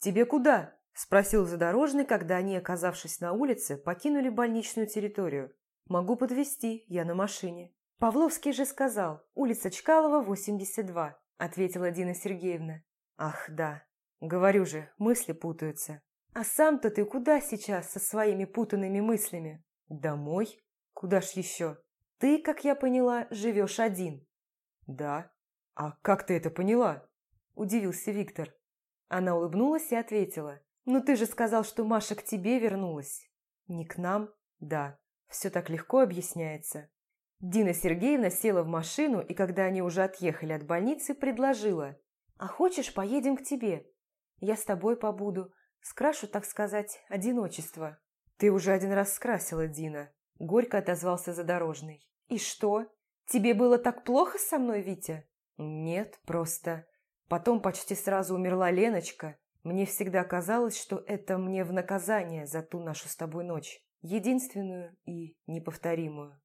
«Тебе куда?» – спросил задорожный, когда они, оказавшись на улице, покинули больничную территорию. «Могу подвезти, я на машине». «Павловский же сказал, улица Чкалова, 82», – ответила Дина Сергеевна. «Ах, да. Говорю же, мысли путаются». «А сам-то ты куда сейчас со своими путанными мыслями?» «Домой? Куда ж еще?» «Ты, как я поняла, живешь один». «Да. А как ты это поняла?» – удивился Виктор. Она улыбнулась и ответила. «Ну ты же сказал, что Маша к тебе вернулась». «Не к нам?» «Да. Все так легко объясняется». Дина Сергеевна села в машину и, когда они уже отъехали от больницы, предложила. «А хочешь, поедем к тебе? Я с тобой побуду. Скрашу, так сказать, одиночество». «Ты уже один раз скрасила, Дина», – горько отозвался задорожный. «И что? Тебе было так плохо со мной, Витя?» «Нет, просто...» Потом почти сразу умерла Леночка. Мне всегда казалось, что это мне в наказание за ту нашу с тобой ночь. Единственную и неповторимую.